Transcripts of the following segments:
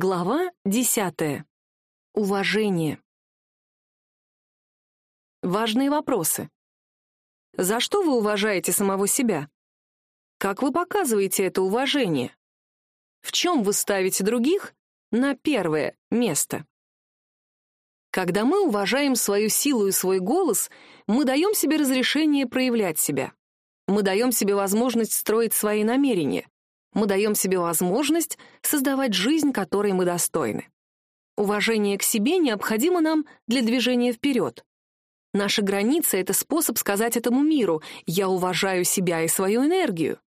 Глава десятая. Уважение. Важные вопросы. За что вы уважаете самого себя? Как вы показываете это уважение? В чем вы ставите других на первое место? Когда мы уважаем свою силу и свой голос, мы даем себе разрешение проявлять себя. Мы даем себе возможность строить свои намерения. Мы даем себе возможность создавать жизнь, которой мы достойны. Уважение к себе необходимо нам для движения вперед. Наши границы — это способ сказать этому миру «я уважаю себя и свою энергию».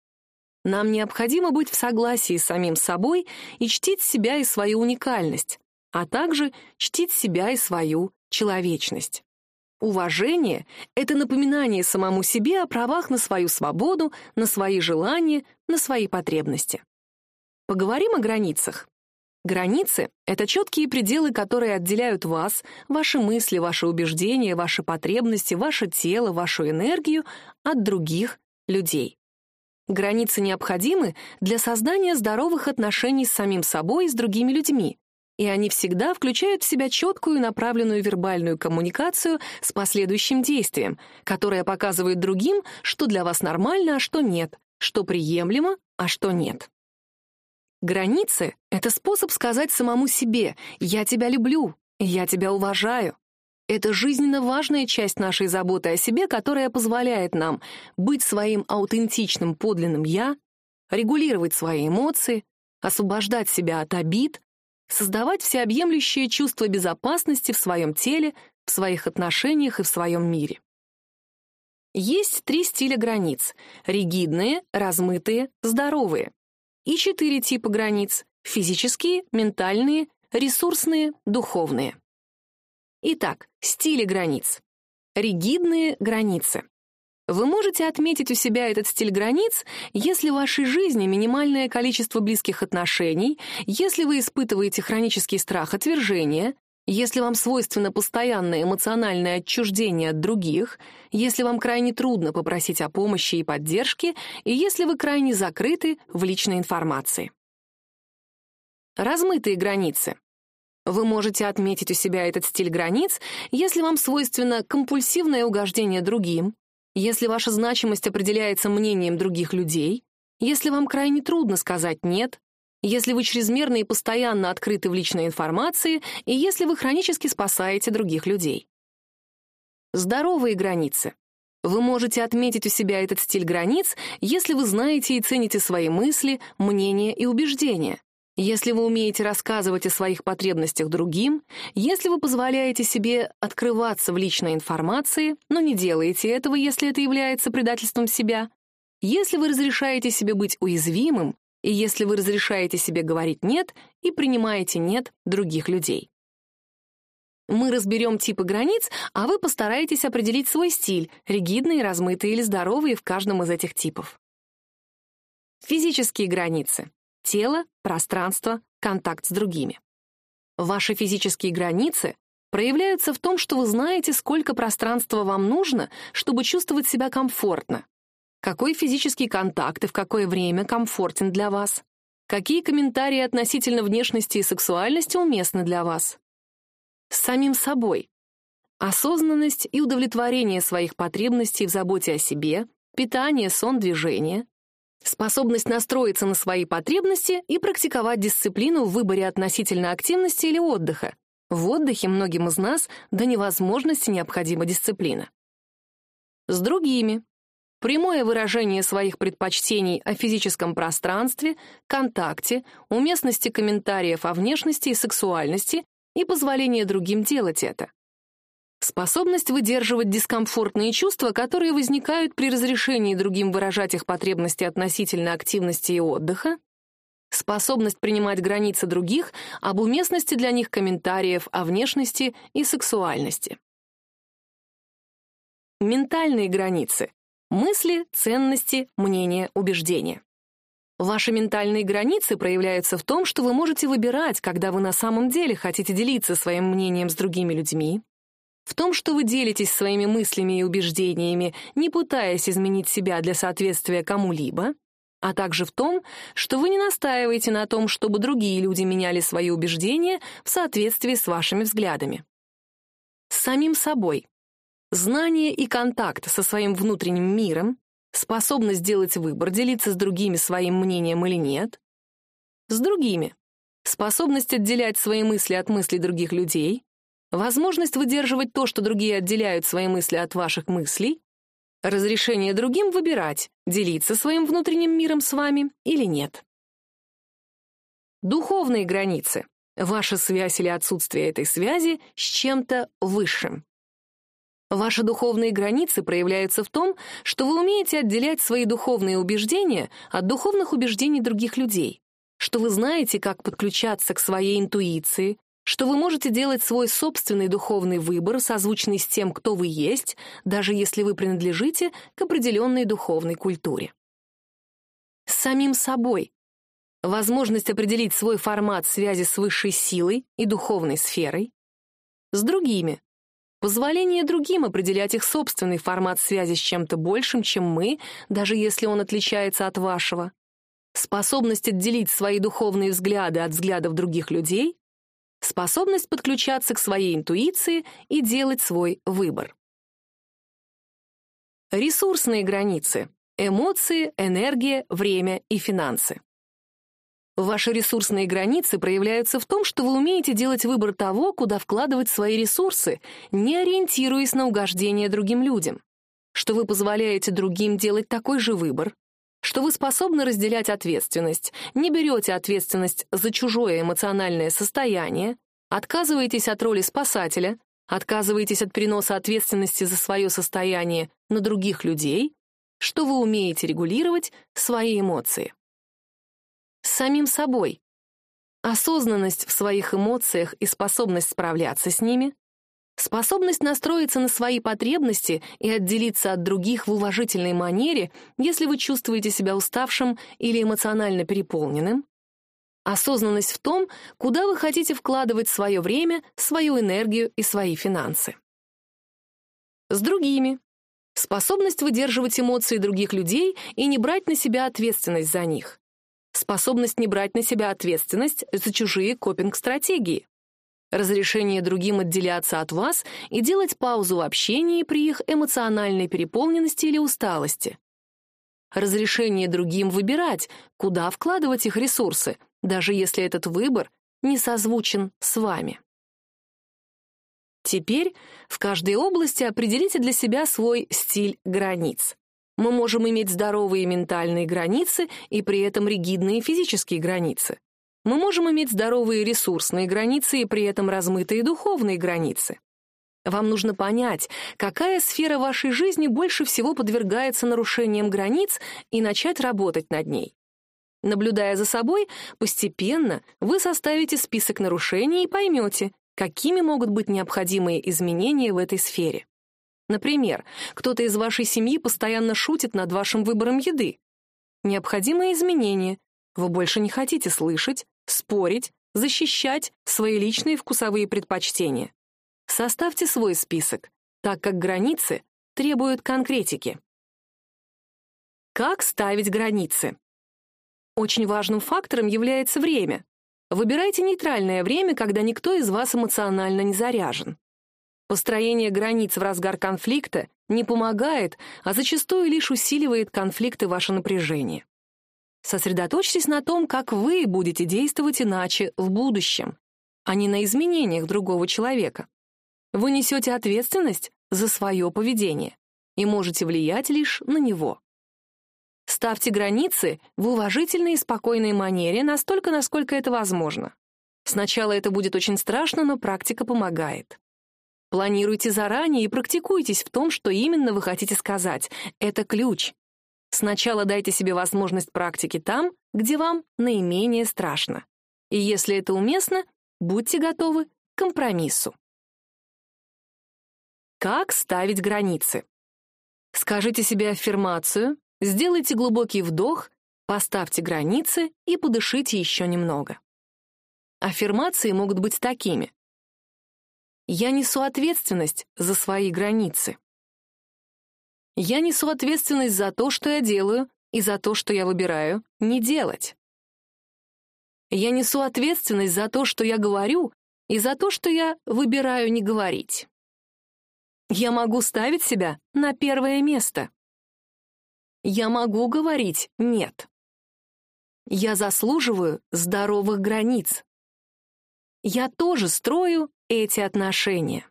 Нам необходимо быть в согласии с самим собой и чтить себя и свою уникальность, а также чтить себя и свою человечность. Уважение — это напоминание самому себе о правах на свою свободу, на свои желания, на свои потребности. Поговорим о границах. Границы — это четкие пределы, которые отделяют вас, ваши мысли, ваши убеждения, ваши потребности, ваше тело, вашу энергию от других людей. Границы необходимы для создания здоровых отношений с самим собой и с другими людьми, и они всегда включают в себя четкую направленную вербальную коммуникацию с последующим действием, которая показывает другим, что для вас нормально, а что нет, что приемлемо, а что нет. Границы — это способ сказать самому себе «я тебя люблю», «я тебя уважаю». Это жизненно важная часть нашей заботы о себе, которая позволяет нам быть своим аутентичным подлинным «я», регулировать свои эмоции, освобождать себя от обид, создавать всеобъемлющее чувство безопасности в своем теле, в своих отношениях и в своем мире. Есть три стиля границ — ригидные, размытые, здоровые. И четыре типа границ — физические, ментальные, ресурсные, духовные. Итак, стили границ. Ригидные границы. Вы можете отметить у себя этот стиль границ, если в вашей жизни минимальное количество близких отношений, если вы испытываете хронический страх отвержения, если вам свойственно постоянное эмоциональное отчуждение от других, если вам крайне трудно попросить о помощи и поддержке, и если вы крайне закрыты в личной информации. Размытые границы. Вы можете отметить у себя этот стиль границ, если вам свойственно компульсивное угождение другим, если ваша значимость определяется мнением других людей, если вам крайне трудно сказать «нет», если вы чрезмерно и постоянно открыты в личной информации и если вы хронически спасаете других людей. Здоровые границы. Вы можете отметить у себя этот стиль границ, если вы знаете и цените свои мысли, мнения и убеждения, если вы умеете рассказывать о своих потребностях другим, если вы позволяете себе открываться в личной информации, но не делаете этого, если это является предательством себя, если вы разрешаете себе быть уязвимым, и если вы разрешаете себе говорить «нет» и принимаете «нет» других людей. Мы разберем типы границ, а вы постараетесь определить свой стиль, ригидные, размытые или здоровые в каждом из этих типов. Физические границы. Тело, пространство, контакт с другими. Ваши физические границы проявляются в том, что вы знаете, сколько пространства вам нужно, чтобы чувствовать себя комфортно. Какой физический контакт и в какое время комфортен для вас? Какие комментарии относительно внешности и сексуальности уместны для вас? С самим собой. Осознанность и удовлетворение своих потребностей в заботе о себе, питание, сон, движение, Способность настроиться на свои потребности и практиковать дисциплину в выборе относительно активности или отдыха. В отдыхе многим из нас до невозможности необходима дисциплина. С другими. Прямое выражение своих предпочтений о физическом пространстве, контакте, уместности комментариев о внешности и сексуальности и позволение другим делать это. Способность выдерживать дискомфортные чувства, которые возникают при разрешении другим выражать их потребности относительно активности и отдыха. Способность принимать границы других об уместности для них комментариев о внешности и сексуальности. Ментальные границы. Мысли, ценности, мнения, убеждения. Ваши ментальные границы проявляются в том, что вы можете выбирать, когда вы на самом деле хотите делиться своим мнением с другими людьми, в том, что вы делитесь своими мыслями и убеждениями, не пытаясь изменить себя для соответствия кому-либо, а также в том, что вы не настаиваете на том, чтобы другие люди меняли свои убеждения в соответствии с вашими взглядами. С самим собой. Знание и контакт со своим внутренним миром, способность сделать выбор, делиться с другими своим мнением или нет. С другими. Способность отделять свои мысли от мыслей других людей, возможность выдерживать то, что другие отделяют свои мысли от ваших мыслей, разрешение другим выбирать, делиться своим внутренним миром с вами или нет. Духовные границы. Ваша связь или отсутствие этой связи с чем-то высшим. Ваши духовные границы проявляются в том, что вы умеете отделять свои духовные убеждения от духовных убеждений других людей, что вы знаете, как подключаться к своей интуиции, что вы можете делать свой собственный духовный выбор, созвучный с тем, кто вы есть, даже если вы принадлежите к определенной духовной культуре. С самим собой. Возможность определить свой формат связи с высшей силой и духовной сферой. С другими. Позволение другим определять их собственный формат связи с чем-то большим, чем мы, даже если он отличается от вашего. Способность отделить свои духовные взгляды от взглядов других людей способность подключаться к своей интуиции и делать свой выбор. Ресурсные границы — эмоции, энергия, время и финансы. Ваши ресурсные границы проявляются в том, что вы умеете делать выбор того, куда вкладывать свои ресурсы, не ориентируясь на угождение другим людям, что вы позволяете другим делать такой же выбор, что вы способны разделять ответственность, не берете ответственность за чужое эмоциональное состояние, отказываетесь от роли спасателя, отказываетесь от переноса ответственности за свое состояние на других людей, что вы умеете регулировать свои эмоции. С самим собой. Осознанность в своих эмоциях и способность справляться с ними, Способность настроиться на свои потребности и отделиться от других в уважительной манере, если вы чувствуете себя уставшим или эмоционально переполненным. Осознанность в том, куда вы хотите вкладывать свое время, свою энергию и свои финансы. С другими. Способность выдерживать эмоции других людей и не брать на себя ответственность за них. Способность не брать на себя ответственность за чужие копинг-стратегии разрешение другим отделяться от вас и делать паузу в общении при их эмоциональной переполненности или усталости. Разрешение другим выбирать, куда вкладывать их ресурсы, даже если этот выбор не созвучен с вами. Теперь в каждой области определите для себя свой стиль границ. Мы можем иметь здоровые ментальные границы и при этом ригидные физические границы. Мы можем иметь здоровые ресурсные границы и при этом размытые духовные границы. Вам нужно понять, какая сфера вашей жизни больше всего подвергается нарушениям границ и начать работать над ней. Наблюдая за собой, постепенно вы составите список нарушений и поймете, какими могут быть необходимые изменения в этой сфере. Например, кто-то из вашей семьи постоянно шутит над вашим выбором еды. Необходимые изменения. Вы больше не хотите слышать, спорить, защищать свои личные вкусовые предпочтения. Составьте свой список, так как границы требуют конкретики. Как ставить границы? Очень важным фактором является время. Выбирайте нейтральное время, когда никто из вас эмоционально не заряжен. Построение границ в разгар конфликта не помогает, а зачастую лишь усиливает конфликт и ваше напряжение. Сосредоточьтесь на том, как вы будете действовать иначе в будущем, а не на изменениях другого человека. Вы несете ответственность за свое поведение и можете влиять лишь на него. Ставьте границы в уважительной и спокойной манере настолько, насколько это возможно. Сначала это будет очень страшно, но практика помогает. Планируйте заранее и практикуйтесь в том, что именно вы хотите сказать. Это ключ. Сначала дайте себе возможность практики там, где вам наименее страшно. И если это уместно, будьте готовы к компромиссу. Как ставить границы? Скажите себе аффирмацию, сделайте глубокий вдох, поставьте границы и подышите еще немного. Аффирмации могут быть такими. Я несу ответственность за свои границы. Я несу ответственность за то, что я делаю, и за то, что я выбираю не делать. Я несу ответственность за то, что я говорю, и за то, что я выбираю не говорить. Я могу ставить себя на первое место. Я могу говорить «нет». Я заслуживаю здоровых границ. Я тоже строю эти отношения.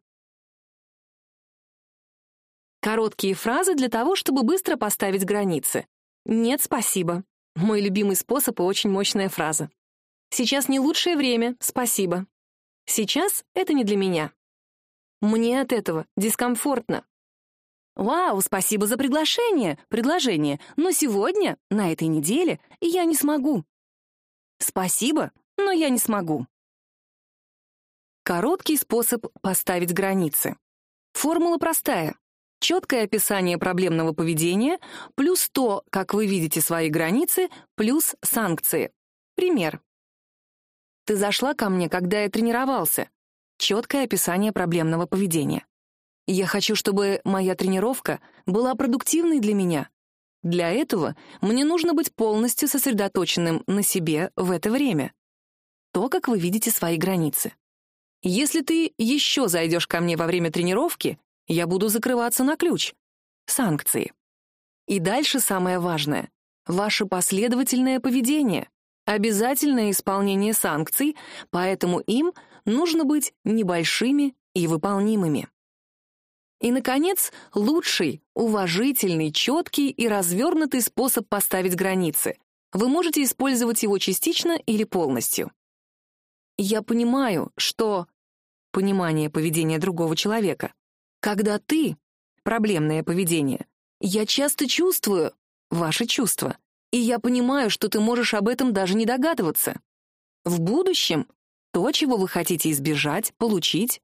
Короткие фразы для того, чтобы быстро поставить границы. «Нет, спасибо». Мой любимый способ и очень мощная фраза. «Сейчас не лучшее время, спасибо». Сейчас это не для меня. Мне от этого дискомфортно. Вау, спасибо за приглашение, предложение, но сегодня, на этой неделе, я не смогу. Спасибо, но я не смогу. Короткий способ поставить границы. Формула простая. Четкое описание проблемного поведения плюс то, как вы видите свои границы, плюс санкции. Пример. Ты зашла ко мне, когда я тренировался. Четкое описание проблемного поведения. Я хочу, чтобы моя тренировка была продуктивной для меня. Для этого мне нужно быть полностью сосредоточенным на себе в это время. То, как вы видите свои границы. Если ты еще зайдешь ко мне во время тренировки, я буду закрываться на ключ. Санкции. И дальше самое важное — ваше последовательное поведение обязательное исполнение санкций, поэтому им нужно быть небольшими и выполнимыми. И, наконец, лучший, уважительный, четкий и развернутый способ поставить границы. Вы можете использовать его частично или полностью. Я понимаю, что... Понимание поведения другого человека. Когда ты... Проблемное поведение. Я часто чувствую ваши чувства. И я понимаю, что ты можешь об этом даже не догадываться. В будущем то, чего вы хотите избежать, получить.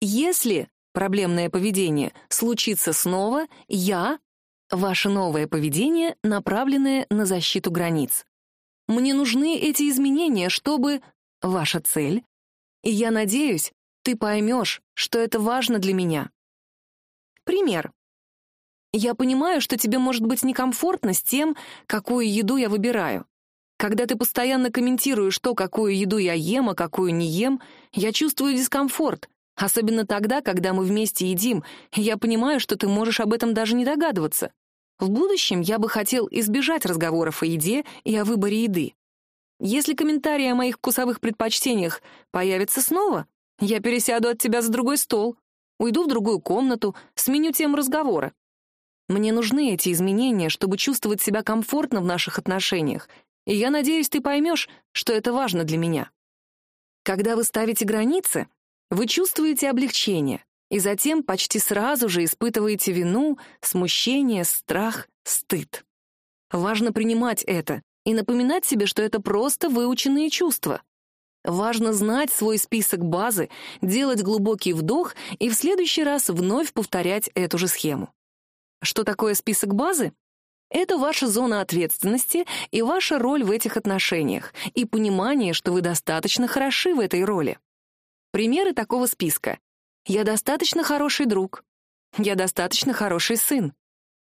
Если проблемное поведение случится снова, я — ваше новое поведение, направленное на защиту границ. Мне нужны эти изменения, чтобы... Ваша цель. И я надеюсь, ты поймешь, что это важно для меня. Пример. Я понимаю, что тебе может быть некомфортно с тем, какую еду я выбираю. Когда ты постоянно комментируешь то, какую еду я ем, а какую не ем, я чувствую дискомфорт, особенно тогда, когда мы вместе едим, я понимаю, что ты можешь об этом даже не догадываться. В будущем я бы хотел избежать разговоров о еде и о выборе еды. Если комментарии о моих вкусовых предпочтениях появятся снова, я пересяду от тебя за другой стол, уйду в другую комнату, сменю тему разговора. Мне нужны эти изменения, чтобы чувствовать себя комфортно в наших отношениях, и я надеюсь, ты поймешь, что это важно для меня. Когда вы ставите границы, вы чувствуете облегчение, и затем почти сразу же испытываете вину, смущение, страх, стыд. Важно принимать это и напоминать себе, что это просто выученные чувства. Важно знать свой список базы, делать глубокий вдох и в следующий раз вновь повторять эту же схему. Что такое список базы? Это ваша зона ответственности и ваша роль в этих отношениях, и понимание, что вы достаточно хороши в этой роли. Примеры такого списка. Я достаточно хороший друг. Я достаточно хороший сын.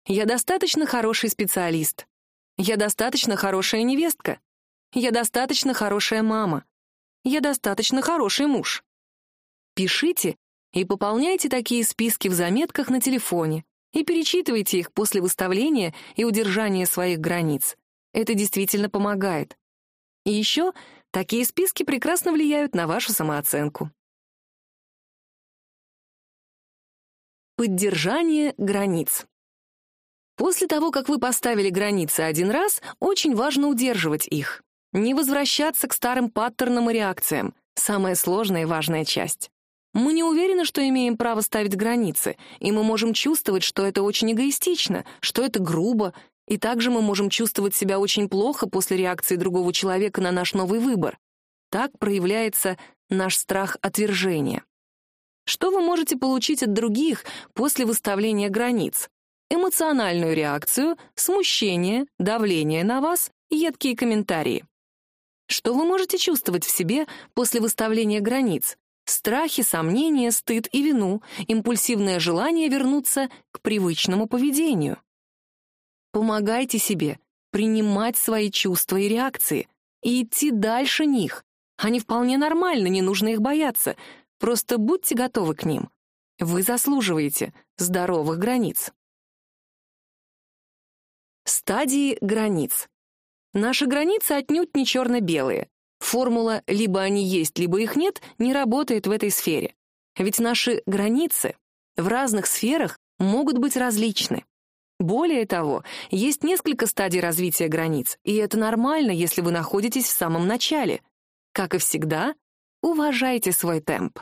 Я достаточно хороший специалист. Я достаточно хорошая невестка. Я достаточно хорошая мама. Я достаточно хороший муж. Пишите и пополняйте такие списки в заметках на телефоне, и перечитывайте их после выставления и удержания своих границ. Это действительно помогает. И еще такие списки прекрасно влияют на вашу самооценку. Поддержание границ. После того, как вы поставили границы один раз, очень важно удерживать их. Не возвращаться к старым паттернам и реакциям — самая сложная и важная часть. Мы не уверены, что имеем право ставить границы, и мы можем чувствовать, что это очень эгоистично, что это грубо, и также мы можем чувствовать себя очень плохо после реакции другого человека на наш новый выбор. Так проявляется наш страх отвержения. Что вы можете получить от других после выставления границ? Эмоциональную реакцию, смущение, давление на вас, едкие комментарии. Что вы можете чувствовать в себе после выставления границ? Страхи, сомнения, стыд и вину, импульсивное желание вернуться к привычному поведению. Помогайте себе, принимать свои чувства и реакции и идти дальше них. Они вполне нормальны, не нужно их бояться. Просто будьте готовы к ним. Вы заслуживаете здоровых границ. Стадии границ. Наши границы отнюдь не черно-белые. Формула «либо они есть, либо их нет» не работает в этой сфере. Ведь наши границы в разных сферах могут быть различны. Более того, есть несколько стадий развития границ, и это нормально, если вы находитесь в самом начале. Как и всегда, уважайте свой темп.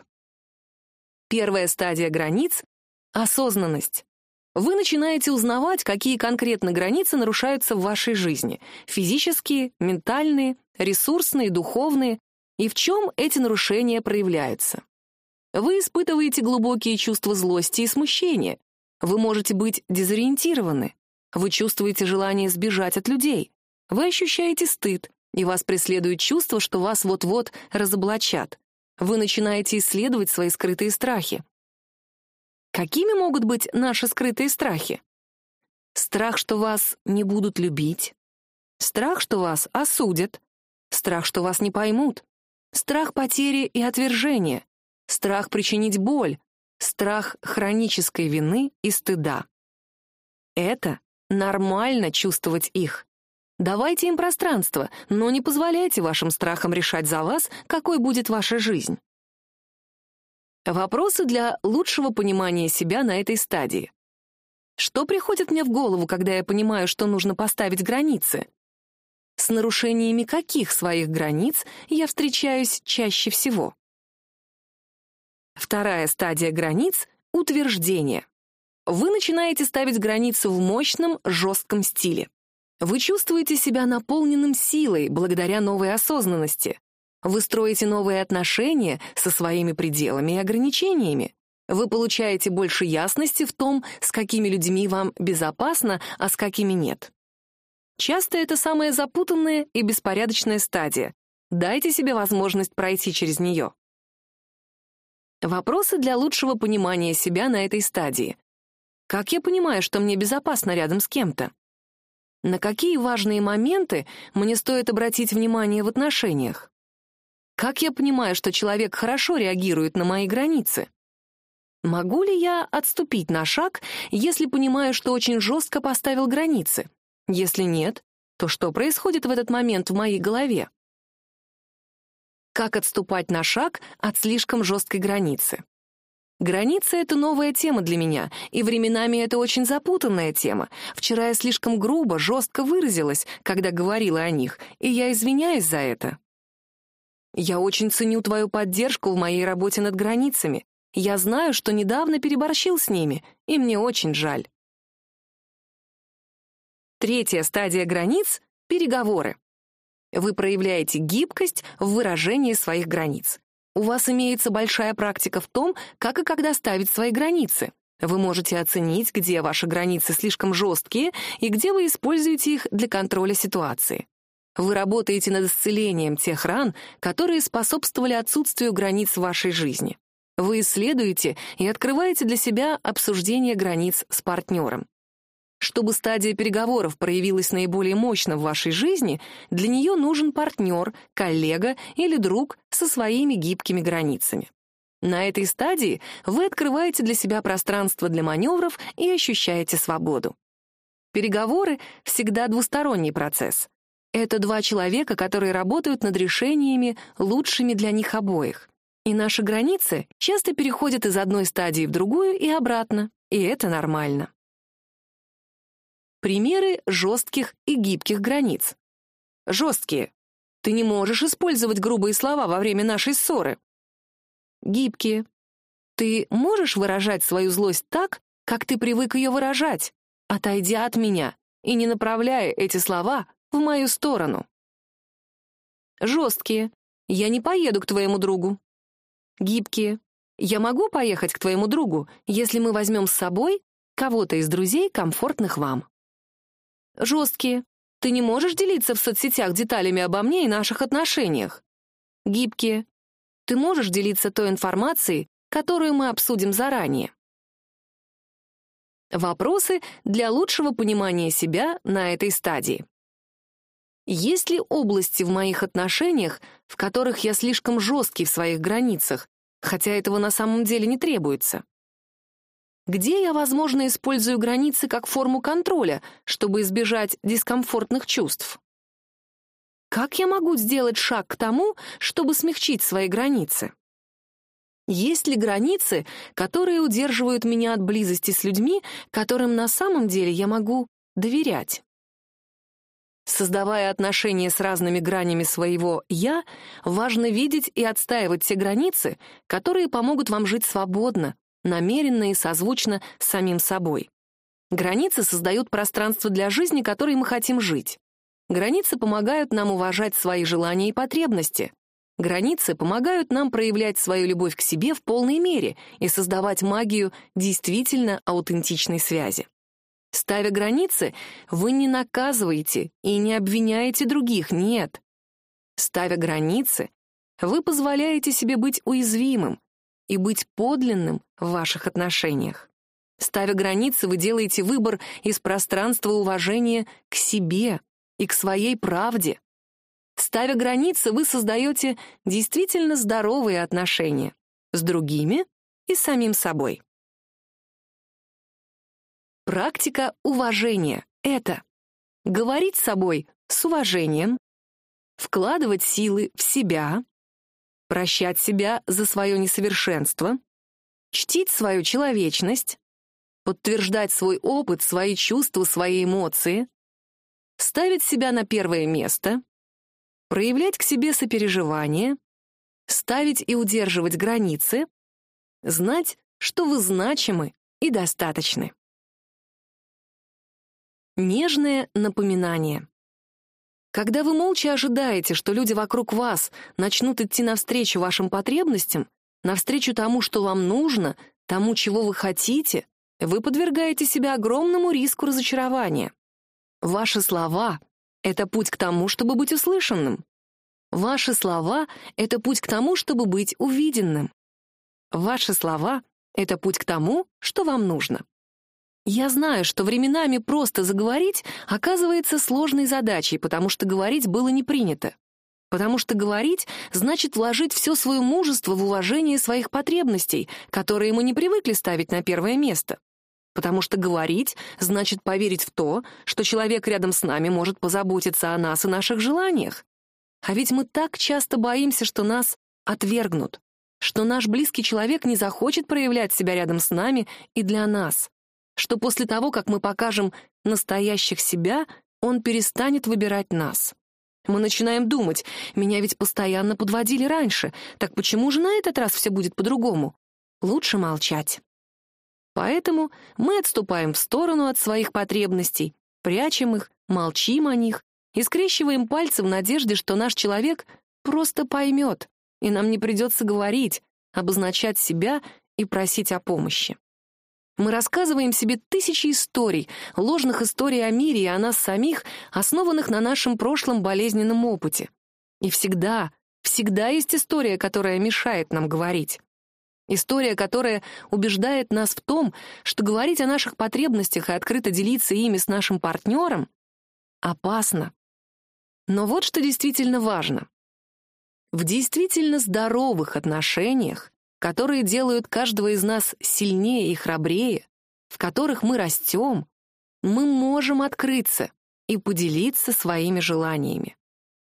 Первая стадия границ — осознанность. Вы начинаете узнавать, какие конкретно границы нарушаются в вашей жизни — физические, ментальные, ресурсные, духовные, и в чем эти нарушения проявляются. Вы испытываете глубокие чувства злости и смущения. Вы можете быть дезориентированы. Вы чувствуете желание сбежать от людей. Вы ощущаете стыд, и вас преследует чувство, что вас вот-вот разоблачат. Вы начинаете исследовать свои скрытые страхи. Какими могут быть наши скрытые страхи? Страх, что вас не будут любить. Страх, что вас осудят. Страх, что вас не поймут. Страх потери и отвержения. Страх причинить боль. Страх хронической вины и стыда. Это нормально чувствовать их. Давайте им пространство, но не позволяйте вашим страхам решать за вас, какой будет ваша жизнь. Вопросы для лучшего понимания себя на этой стадии. Что приходит мне в голову, когда я понимаю, что нужно поставить границы? С нарушениями каких своих границ я встречаюсь чаще всего? Вторая стадия границ — утверждение. Вы начинаете ставить границу в мощном, жестком стиле. Вы чувствуете себя наполненным силой благодаря новой осознанности. Вы строите новые отношения со своими пределами и ограничениями. Вы получаете больше ясности в том, с какими людьми вам безопасно, а с какими нет. Часто это самая запутанная и беспорядочная стадия. Дайте себе возможность пройти через нее. Вопросы для лучшего понимания себя на этой стадии. Как я понимаю, что мне безопасно рядом с кем-то? На какие важные моменты мне стоит обратить внимание в отношениях? Как я понимаю, что человек хорошо реагирует на мои границы? Могу ли я отступить на шаг, если понимаю, что очень жестко поставил границы? Если нет, то что происходит в этот момент в моей голове? Как отступать на шаг от слишком жесткой границы? Границы — это новая тема для меня, и временами это очень запутанная тема. Вчера я слишком грубо, жестко выразилась, когда говорила о них, и я извиняюсь за это. Я очень ценю твою поддержку в моей работе над границами. Я знаю, что недавно переборщил с ними, и мне очень жаль. Третья стадия границ — переговоры. Вы проявляете гибкость в выражении своих границ. У вас имеется большая практика в том, как и когда ставить свои границы. Вы можете оценить, где ваши границы слишком жесткие и где вы используете их для контроля ситуации. Вы работаете над исцелением тех ран, которые способствовали отсутствию границ в вашей жизни. Вы исследуете и открываете для себя обсуждение границ с партнером. Чтобы стадия переговоров проявилась наиболее мощно в вашей жизни, для нее нужен партнер, коллега или друг со своими гибкими границами. На этой стадии вы открываете для себя пространство для маневров и ощущаете свободу. Переговоры — всегда двусторонний процесс. Это два человека, которые работают над решениями, лучшими для них обоих. И наши границы часто переходят из одной стадии в другую и обратно, и это нормально. Примеры жестких и гибких границ. Жесткие. Ты не можешь использовать грубые слова во время нашей ссоры. Гибкие. Ты можешь выражать свою злость так, как ты привык ее выражать, отойдя от меня и не направляя эти слова в мою сторону. Жесткие. Я не поеду к твоему другу. Гибкие. Я могу поехать к твоему другу, если мы возьмем с собой кого-то из друзей, комфортных вам жесткие. Ты не можешь делиться в соцсетях деталями обо мне и наших отношениях. Гибкие. Ты можешь делиться той информацией, которую мы обсудим заранее. Вопросы для лучшего понимания себя на этой стадии. Есть ли области в моих отношениях, в которых я слишком жесткий в своих границах, хотя этого на самом деле не требуется? Где я, возможно, использую границы как форму контроля, чтобы избежать дискомфортных чувств? Как я могу сделать шаг к тому, чтобы смягчить свои границы? Есть ли границы, которые удерживают меня от близости с людьми, которым на самом деле я могу доверять? Создавая отношения с разными гранями своего «я», важно видеть и отстаивать те границы, которые помогут вам жить свободно, намеренно и созвучно с самим собой. Границы создают пространство для жизни, которой мы хотим жить. Границы помогают нам уважать свои желания и потребности. Границы помогают нам проявлять свою любовь к себе в полной мере и создавать магию действительно аутентичной связи. Ставя границы, вы не наказываете и не обвиняете других, нет. Ставя границы, вы позволяете себе быть уязвимым и быть подлинным в ваших отношениях. Ставя границы, вы делаете выбор из пространства уважения к себе и к своей правде. Ставя границы, вы создаете действительно здоровые отношения с другими и самим собой. Практика уважения — это говорить с собой с уважением, вкладывать силы в себя, прощать себя за свое несовершенство, чтить свою человечность, подтверждать свой опыт, свои чувства, свои эмоции, ставить себя на первое место, проявлять к себе сопереживание, ставить и удерживать границы, знать, что вы значимы и достаточны. Нежное напоминание. Когда вы молча ожидаете, что люди вокруг вас начнут идти навстречу вашим потребностям, навстречу тому, что вам нужно, тому, чего вы хотите, вы подвергаете себя огромному риску разочарования. Ваши слова — это путь к тому, чтобы быть услышанным. Ваши слова — это путь к тому, чтобы быть увиденным. Ваши слова — это путь к тому, что вам нужно. Я знаю, что временами просто заговорить оказывается сложной задачей, потому что говорить было не принято. Потому что говорить значит вложить все свое мужество в уважение своих потребностей, которые мы не привыкли ставить на первое место. Потому что говорить значит поверить в то, что человек рядом с нами может позаботиться о нас и наших желаниях. А ведь мы так часто боимся, что нас отвергнут, что наш близкий человек не захочет проявлять себя рядом с нами и для нас что после того, как мы покажем настоящих себя, он перестанет выбирать нас. Мы начинаем думать, меня ведь постоянно подводили раньше, так почему же на этот раз все будет по-другому? Лучше молчать. Поэтому мы отступаем в сторону от своих потребностей, прячем их, молчим о них и скрещиваем пальцы в надежде, что наш человек просто поймет, и нам не придется говорить, обозначать себя и просить о помощи. Мы рассказываем себе тысячи историй, ложных историй о мире и о нас самих, основанных на нашем прошлом болезненном опыте. И всегда, всегда есть история, которая мешает нам говорить. История, которая убеждает нас в том, что говорить о наших потребностях и открыто делиться ими с нашим партнером опасно. Но вот что действительно важно. В действительно здоровых отношениях которые делают каждого из нас сильнее и храбрее, в которых мы растем, мы можем открыться и поделиться своими желаниями.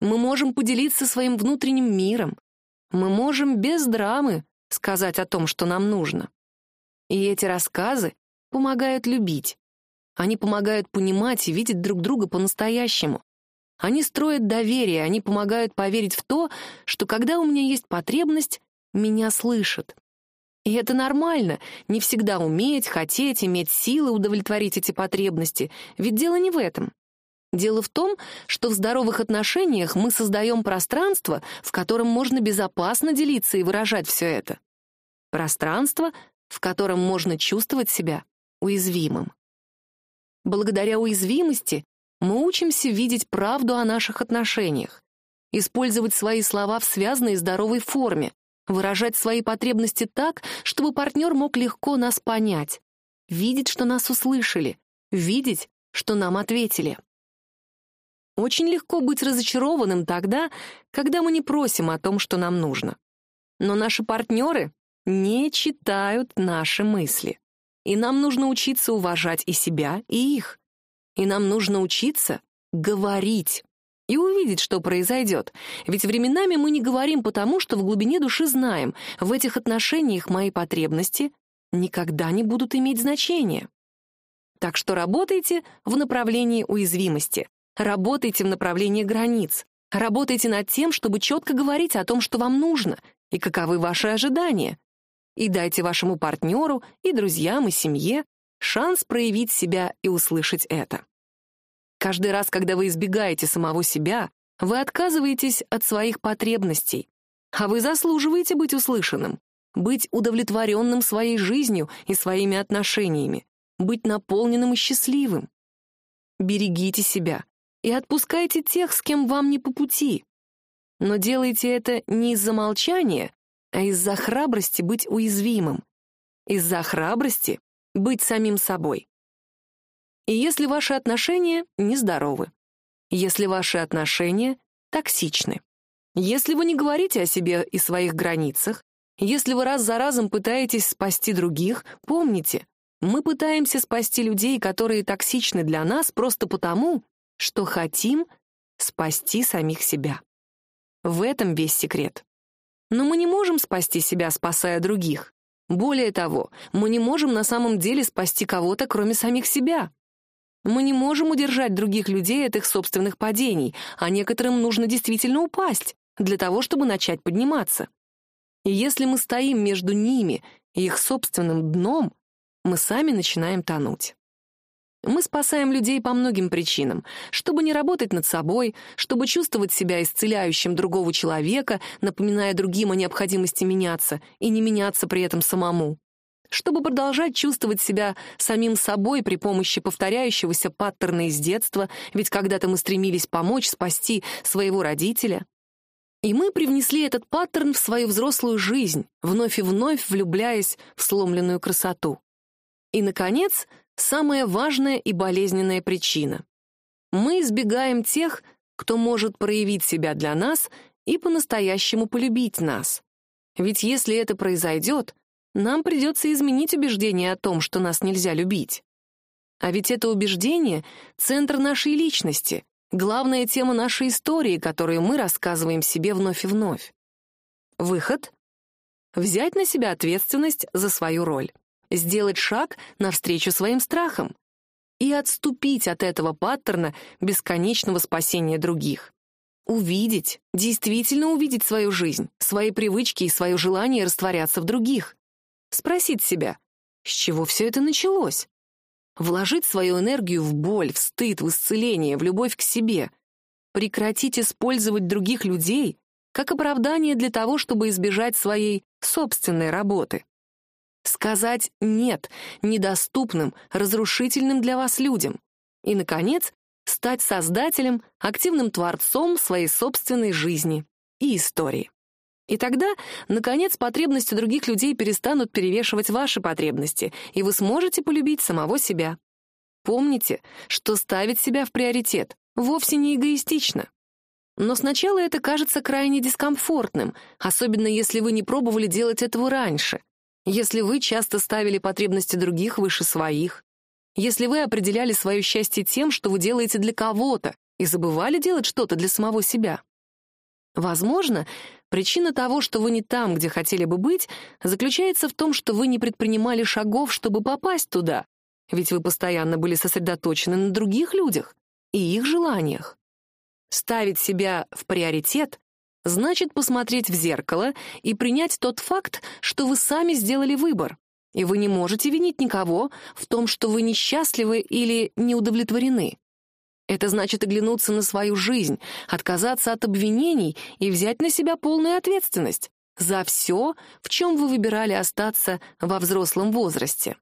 Мы можем поделиться своим внутренним миром. Мы можем без драмы сказать о том, что нам нужно. И эти рассказы помогают любить. Они помогают понимать и видеть друг друга по-настоящему. Они строят доверие, они помогают поверить в то, что когда у меня есть потребность, меня слышат. И это нормально, не всегда уметь, хотеть, иметь силы удовлетворить эти потребности, ведь дело не в этом. Дело в том, что в здоровых отношениях мы создаем пространство, в котором можно безопасно делиться и выражать все это. Пространство, в котором можно чувствовать себя уязвимым. Благодаря уязвимости мы учимся видеть правду о наших отношениях, использовать свои слова в связанной и здоровой форме, выражать свои потребности так, чтобы партнер мог легко нас понять, видеть, что нас услышали, видеть, что нам ответили. Очень легко быть разочарованным тогда, когда мы не просим о том, что нам нужно. Но наши партнеры не читают наши мысли. И нам нужно учиться уважать и себя, и их. И нам нужно учиться говорить и увидеть, что произойдет. Ведь временами мы не говорим потому, что в глубине души знаем, в этих отношениях мои потребности никогда не будут иметь значения. Так что работайте в направлении уязвимости, работайте в направлении границ, работайте над тем, чтобы четко говорить о том, что вам нужно и каковы ваши ожидания. И дайте вашему партнеру, и друзьям, и семье шанс проявить себя и услышать это. Каждый раз, когда вы избегаете самого себя, вы отказываетесь от своих потребностей, а вы заслуживаете быть услышанным, быть удовлетворенным своей жизнью и своими отношениями, быть наполненным и счастливым. Берегите себя и отпускайте тех, с кем вам не по пути. Но делайте это не из-за молчания, а из-за храбрости быть уязвимым, из-за храбрости быть самим собой. И если ваши отношения нездоровы, если ваши отношения токсичны, если вы не говорите о себе и своих границах, если вы раз за разом пытаетесь спасти других, помните, мы пытаемся спасти людей, которые токсичны для нас, просто потому, что хотим спасти самих себя. В этом весь секрет. Но мы не можем спасти себя, спасая других. Более того, мы не можем на самом деле спасти кого-то, кроме самих себя. Мы не можем удержать других людей от их собственных падений, а некоторым нужно действительно упасть для того, чтобы начать подниматься. И если мы стоим между ними и их собственным дном, мы сами начинаем тонуть. Мы спасаем людей по многим причинам, чтобы не работать над собой, чтобы чувствовать себя исцеляющим другого человека, напоминая другим о необходимости меняться и не меняться при этом самому, чтобы продолжать чувствовать себя самим собой при помощи повторяющегося паттерна из детства, ведь когда-то мы стремились помочь, спасти своего родителя. И мы привнесли этот паттерн в свою взрослую жизнь, вновь и вновь влюбляясь в сломленную красоту. И, наконец, самая важная и болезненная причина. Мы избегаем тех, кто может проявить себя для нас и по-настоящему полюбить нас. Ведь если это произойдет, нам придется изменить убеждение о том, что нас нельзя любить. А ведь это убеждение — центр нашей личности, главная тема нашей истории, которую мы рассказываем себе вновь и вновь. Выход — взять на себя ответственность за свою роль сделать шаг навстречу своим страхам и отступить от этого паттерна бесконечного спасения других. Увидеть, действительно увидеть свою жизнь, свои привычки и свое желание растворяться в других. Спросить себя, с чего все это началось? Вложить свою энергию в боль, в стыд, в исцеление, в любовь к себе. Прекратить использовать других людей как оправдание для того, чтобы избежать своей собственной работы. Сказать «нет» недоступным, разрушительным для вас людям. И, наконец, стать создателем, активным творцом своей собственной жизни и истории. И тогда, наконец, потребности других людей перестанут перевешивать ваши потребности, и вы сможете полюбить самого себя. Помните, что ставить себя в приоритет вовсе не эгоистично. Но сначала это кажется крайне дискомфортным, особенно если вы не пробовали делать этого раньше — если вы часто ставили потребности других выше своих, если вы определяли свое счастье тем, что вы делаете для кого-то, и забывали делать что-то для самого себя. Возможно, причина того, что вы не там, где хотели бы быть, заключается в том, что вы не предпринимали шагов, чтобы попасть туда, ведь вы постоянно были сосредоточены на других людях и их желаниях. Ставить себя в приоритет значит посмотреть в зеркало и принять тот факт, что вы сами сделали выбор, и вы не можете винить никого в том, что вы несчастливы или не удовлетворены. Это значит оглянуться на свою жизнь, отказаться от обвинений и взять на себя полную ответственность за все, в чем вы выбирали остаться во взрослом возрасте.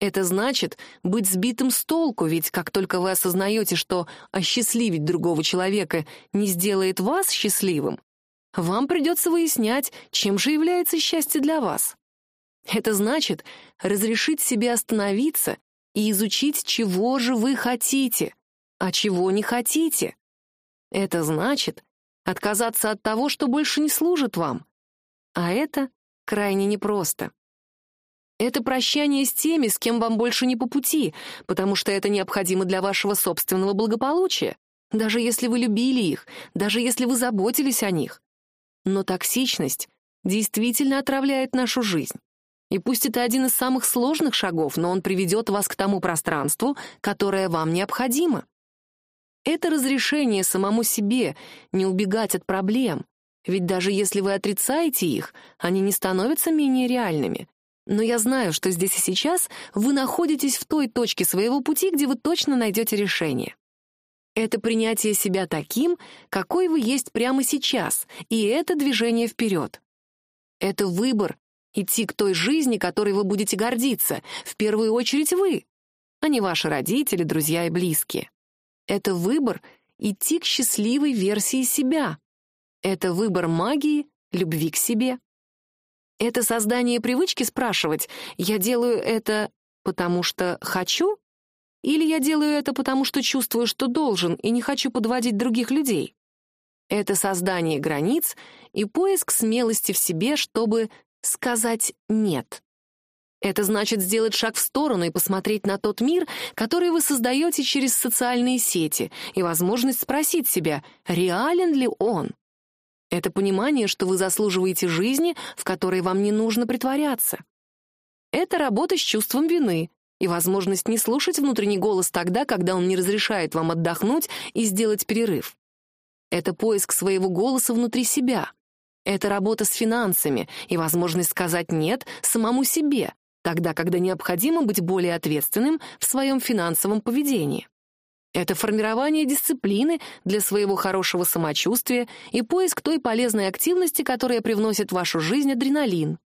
Это значит быть сбитым с толку, ведь как только вы осознаете, что осчастливить другого человека не сделает вас счастливым, вам придется выяснять, чем же является счастье для вас. Это значит разрешить себе остановиться и изучить, чего же вы хотите, а чего не хотите, Это значит отказаться от того, что больше не служит вам. А это крайне непросто. Это прощание с теми, с кем вам больше не по пути, потому что это необходимо для вашего собственного благополучия, даже если вы любили их, даже если вы заботились о них. Но токсичность действительно отравляет нашу жизнь. И пусть это один из самых сложных шагов, но он приведет вас к тому пространству, которое вам необходимо. Это разрешение самому себе не убегать от проблем, ведь даже если вы отрицаете их, они не становятся менее реальными. Но я знаю, что здесь и сейчас вы находитесь в той точке своего пути, где вы точно найдете решение. Это принятие себя таким, какой вы есть прямо сейчас, и это движение вперед. Это выбор идти к той жизни, которой вы будете гордиться, в первую очередь вы, а не ваши родители, друзья и близкие. Это выбор идти к счастливой версии себя. Это выбор магии, любви к себе. Это создание привычки спрашивать, я делаю это потому что хочу? Или я делаю это потому что чувствую, что должен, и не хочу подводить других людей? Это создание границ и поиск смелости в себе, чтобы сказать «нет». Это значит сделать шаг в сторону и посмотреть на тот мир, который вы создаете через социальные сети, и возможность спросить себя, реален ли он. Это понимание, что вы заслуживаете жизни, в которой вам не нужно притворяться. Это работа с чувством вины и возможность не слушать внутренний голос тогда, когда он не разрешает вам отдохнуть и сделать перерыв. Это поиск своего голоса внутри себя. Это работа с финансами и возможность сказать «нет» самому себе, тогда, когда необходимо быть более ответственным в своем финансовом поведении. Это формирование дисциплины для своего хорошего самочувствия и поиск той полезной активности, которая привносит в вашу жизнь адреналин.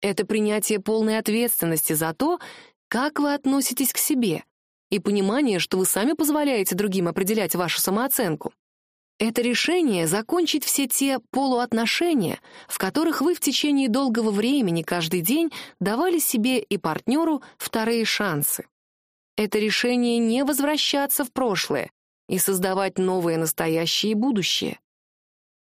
Это принятие полной ответственности за то, как вы относитесь к себе, и понимание, что вы сами позволяете другим определять вашу самооценку. Это решение закончить все те полуотношения, в которых вы в течение долгого времени каждый день давали себе и партнеру вторые шансы. Это решение не возвращаться в прошлое и создавать новое настоящее и будущее.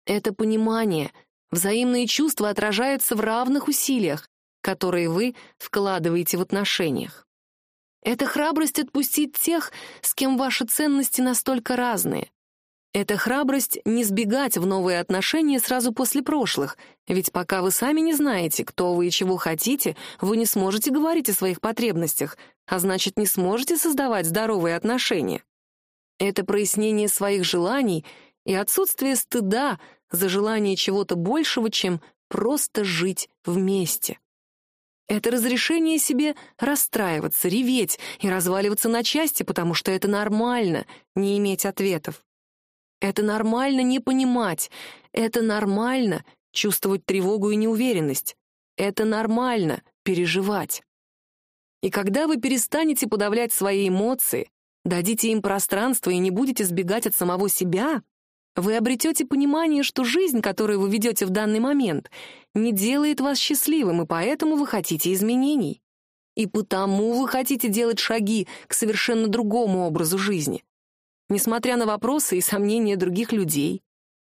Это понимание, взаимные чувства отражаются в равных усилиях, которые вы вкладываете в отношениях. Это храбрость отпустить тех, с кем ваши ценности настолько разные, это храбрость не сбегать в новые отношения сразу после прошлых, ведь пока вы сами не знаете, кто вы и чего хотите, вы не сможете говорить о своих потребностях, а значит, не сможете создавать здоровые отношения. Это прояснение своих желаний и отсутствие стыда за желание чего-то большего, чем просто жить вместе. Это разрешение себе расстраиваться, реветь и разваливаться на части, потому что это нормально — не иметь ответов. Это нормально не понимать. Это нормально чувствовать тревогу и неуверенность. Это нормально переживать. И когда вы перестанете подавлять свои эмоции, дадите им пространство и не будете сбегать от самого себя, вы обретете понимание, что жизнь, которую вы ведете в данный момент, не делает вас счастливым, и поэтому вы хотите изменений. И потому вы хотите делать шаги к совершенно другому образу жизни несмотря на вопросы и сомнения других людей,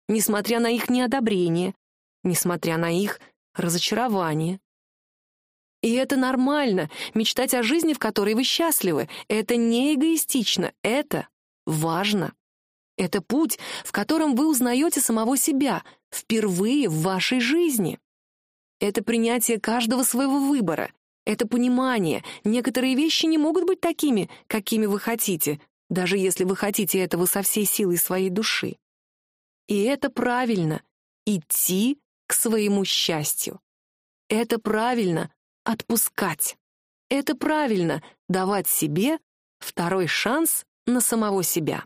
несмотря на их неодобрение, несмотря на их разочарование. И это нормально, мечтать о жизни, в которой вы счастливы. Это не эгоистично, это важно. Это путь, в котором вы узнаете самого себя впервые в вашей жизни. Это принятие каждого своего выбора. Это понимание, некоторые вещи не могут быть такими, какими вы хотите, даже если вы хотите этого со всей силой своей души. И это правильно — идти к своему счастью. Это правильно — отпускать. Это правильно — давать себе второй шанс на самого себя.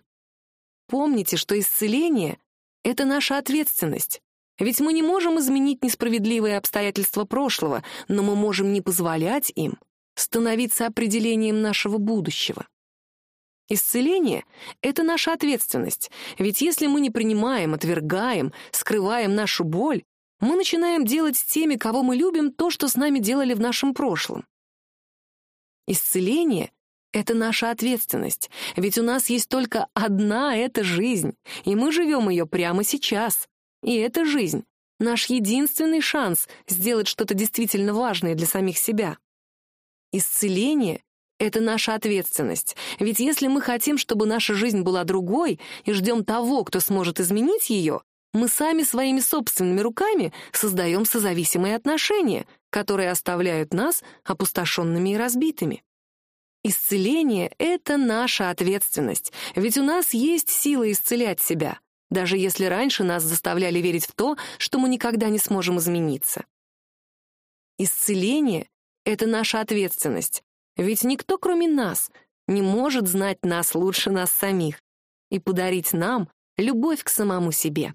Помните, что исцеление — это наша ответственность. Ведь мы не можем изменить несправедливые обстоятельства прошлого, но мы можем не позволять им становиться определением нашего будущего. Исцеление — это наша ответственность, ведь если мы не принимаем, отвергаем, скрываем нашу боль, мы начинаем делать с теми, кого мы любим, то, что с нами делали в нашем прошлом. Исцеление — это наша ответственность, ведь у нас есть только одна эта жизнь, и мы живем ее прямо сейчас. И эта жизнь — наш единственный шанс сделать что-то действительно важное для самих себя. Исцеление — это наша ответственность, ведь если мы хотим, чтобы наша жизнь была другой, и ждем того, кто сможет изменить ее, мы сами своими собственными руками создаем созависимые отношения, которые оставляют нас опустошенными и разбитыми. Исцеление — это наша ответственность, ведь у нас есть сила исцелять себя, даже если раньше нас заставляли верить в то, что мы никогда не сможем измениться. Исцеление — это наша ответственность, ведь никто, кроме нас, не может знать нас лучше нас самих и подарить нам любовь к самому себе.